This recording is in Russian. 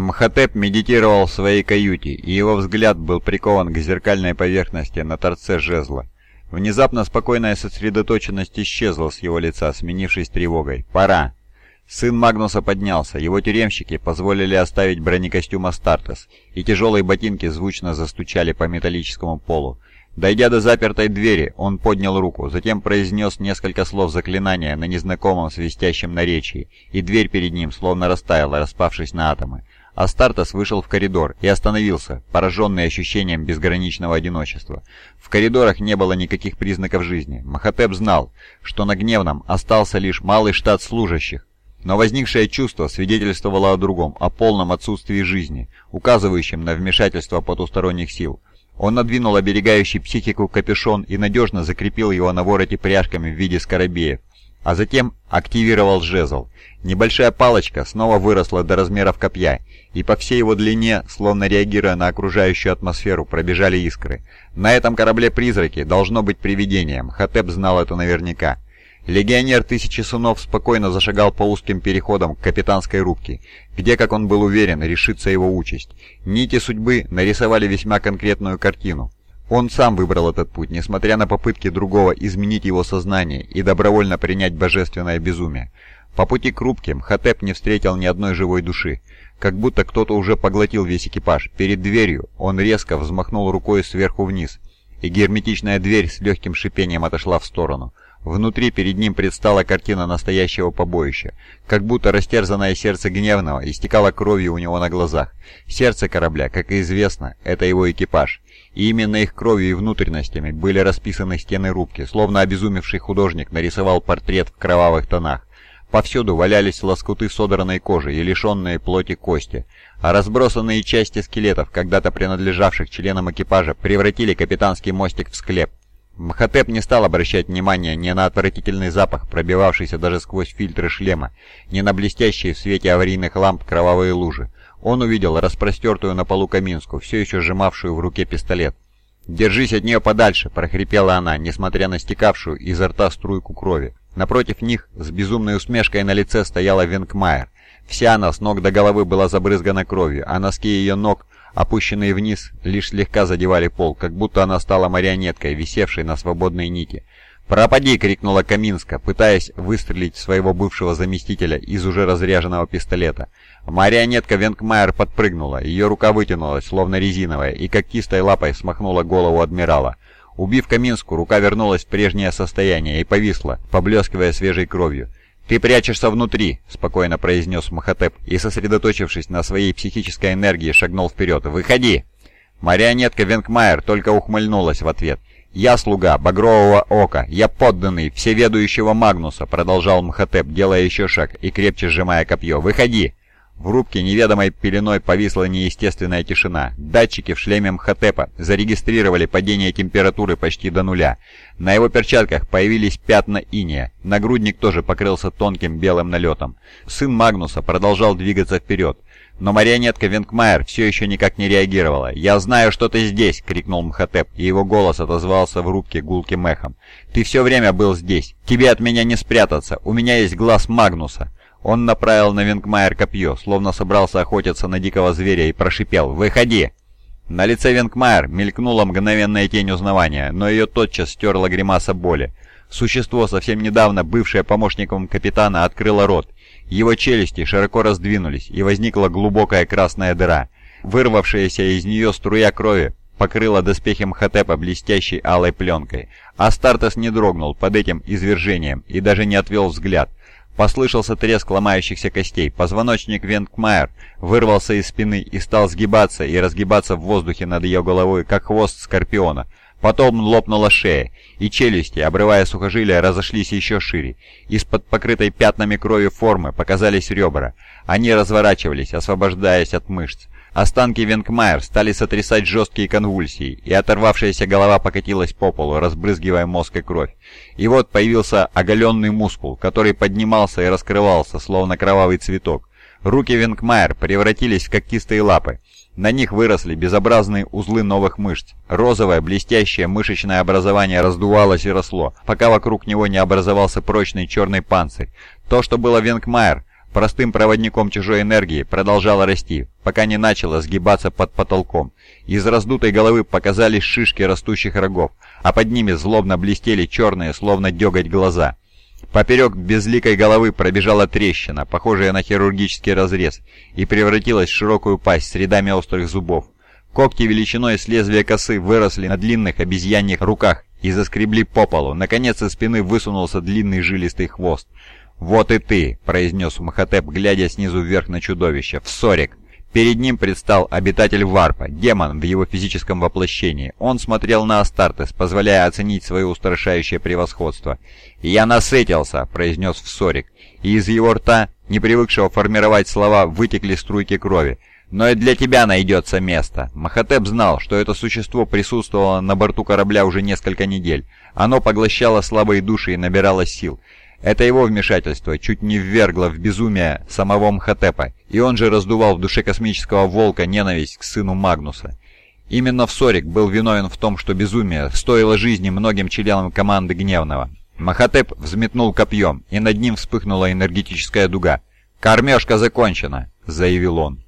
Мхотеп медитировал в своей каюте, и его взгляд был прикован к зеркальной поверхности на торце жезла. Внезапно спокойная сосредоточенность исчезла с его лица, сменившись тревогой. «Пора!» Сын Магнуса поднялся, его тюремщики позволили оставить бронекостюм Астартес, и тяжелые ботинки звучно застучали по металлическому полу. Дойдя до запертой двери, он поднял руку, затем произнес несколько слов заклинания на незнакомом свистящем наречии, и дверь перед ним словно растаяла, распавшись на атомы. Астартес вышел в коридор и остановился, пораженный ощущением безграничного одиночества. В коридорах не было никаких признаков жизни. Махатеп знал, что на Гневном остался лишь малый штат служащих, но возникшее чувство свидетельствовало о другом, о полном отсутствии жизни, указывающем на вмешательство потусторонних сил. Он надвинул оберегающий психику капюшон и надежно закрепил его на вороте пряжками в виде скоробеев, а затем активировал жезл. Небольшая палочка снова выросла до размеров копья, и по всей его длине, словно реагируя на окружающую атмосферу, пробежали искры. На этом корабле призраки должно быть привидением, Хатеп знал это наверняка. Легионер Тысячи Сынов спокойно зашагал по узким переходам к капитанской рубке, где, как он был уверен, решится его участь. Нити судьбы нарисовали весьма конкретную картину. Он сам выбрал этот путь, несмотря на попытки другого изменить его сознание и добровольно принять божественное безумие. По пути к рубке Мхотеп не встретил ни одной живой души, как будто кто-то уже поглотил весь экипаж. Перед дверью он резко взмахнул рукой сверху вниз, и герметичная дверь с легким шипением отошла в сторону. Внутри перед ним предстала картина настоящего побоища, как будто растерзанное сердце гневного истекало кровью у него на глазах. Сердце корабля, как и известно, это его экипаж. И именно их кровью и внутренностями были расписаны стены рубки, словно обезумевший художник нарисовал портрет в кровавых тонах. Повсюду валялись лоскуты содранной кожи и лишенные плоти кости, а разбросанные части скелетов, когда-то принадлежавших членам экипажа, превратили капитанский мостик в склеп. Мхотеп не стал обращать внимания ни на отвратительный запах, пробивавшийся даже сквозь фильтры шлема, ни на блестящие в свете аварийных ламп кровавые лужи. Он увидел распростертую на полу Каминску, все еще сжимавшую в руке пистолет. «Держись от нее подальше!» – прохрипела она, несмотря на стекавшую изо рта струйку крови. Напротив них, с безумной усмешкой на лице, стояла Венкмайер. Вся она с ног до головы была забрызгана кровью, а носки ее ног опущенные вниз, лишь слегка задевали пол, как будто она стала марионеткой, висевшей на свободной нити. «Пропади!» — крикнула Каминска, пытаясь выстрелить своего бывшего заместителя из уже разряженного пистолета. Марионетка Венкмайер подпрыгнула, ее рука вытянулась, словно резиновая, и когтистой лапой смахнула голову адмирала. Убив Каминску, рука вернулась в прежнее состояние и повисла, поблескивая свежей кровью. «Ты прячешься внутри», — спокойно произнес Махатеп и, сосредоточившись на своей психической энергии, шагнул вперед. «Выходи!» Марионетка Венкмайер только ухмыльнулась в ответ. «Я слуга Багрового Ока, я подданный всеведущего Магнуса», — продолжал Мхотеп, делая еще шаг и крепче сжимая копье. «Выходи!» В рубке неведомой пеленой повисла неестественная тишина. Датчики в шлеме Мхотепа зарегистрировали падение температуры почти до нуля. На его перчатках появились пятна иния. Нагрудник тоже покрылся тонким белым налетом. Сын Магнуса продолжал двигаться вперед. Но марионетка Венкмайер все еще никак не реагировала. «Я знаю, что ты здесь!» — крикнул Мхотеп, и его голос отозвался в рубке гулким эхом. «Ты все время был здесь. Тебе от меня не спрятаться. У меня есть глаз Магнуса». Он направил на Венгмайер копье, словно собрался охотиться на дикого зверя и прошипел «Выходи!». На лице Венгмайер мелькнула мгновенная тень узнавания, но ее тотчас стерла гримаса боли. Существо, совсем недавно бывшее помощником капитана, открыло рот. Его челюсти широко раздвинулись, и возникла глубокая красная дыра. Вырвавшаяся из нее струя крови покрыла доспехи Мхотепа блестящей алой пленкой. Астартес не дрогнул под этим извержением и даже не отвел взгляд. Послышался треск ломающихся костей. Позвоночник Венкмайер вырвался из спины и стал сгибаться и разгибаться в воздухе над ее головой, как хвост скорпиона. Потом лопнула шея, и челюсти, обрывая сухожилия, разошлись еще шире. Из-под покрытой пятнами крови формы показались ребра. Они разворачивались, освобождаясь от мышц. Останки Венкмайер стали сотрясать жесткие конвульсии, и оторвавшаяся голова покатилась по полу, разбрызгивая мозг и кровь. И вот появился оголенный мускул, который поднимался и раскрывался, словно кровавый цветок. Руки Венкмайер превратились в когтистые лапы. На них выросли безобразные узлы новых мышц. Розовое, блестящее мышечное образование раздувалось и росло, пока вокруг него не образовался прочный черный панцирь. То, что было Венкмайер, простым проводником чужой энергии, продолжала расти, пока не начала сгибаться под потолком. Из раздутой головы показались шишки растущих рогов, а под ними злобно блестели черные, словно деготь глаза. Поперек безликой головы пробежала трещина, похожая на хирургический разрез, и превратилась в широкую пасть с рядами острых зубов. Когти величиной с лезвия косы выросли на длинных обезьяньих руках и заскребли по полу. Наконец из спины высунулся длинный жилистый хвост. «Вот и ты!» — произнес Махотеп, глядя снизу вверх на чудовище. «Всорик!» Перед ним предстал обитатель Варпа, демон в его физическом воплощении. Он смотрел на Астартес, позволяя оценить свое устрашающее превосходство. «Я насытился!» — произнес Всорик, и из его рта, не привыкшего формировать слова, вытекли струйки крови. «Но и для тебя найдется место!» Махотеп знал, что это существо присутствовало на борту корабля уже несколько недель. Оно поглощало слабые души и набирало сил. Это его вмешательство чуть не ввергло в безумие самого Мхотепа, и он же раздувал в душе космического волка ненависть к сыну Магнуса. Именно Всорик был виновен в том, что безумие стоило жизни многим членам команды Гневного. Махотеп взметнул копьем, и над ним вспыхнула энергетическая дуга. «Кормежка закончена», — заявил он.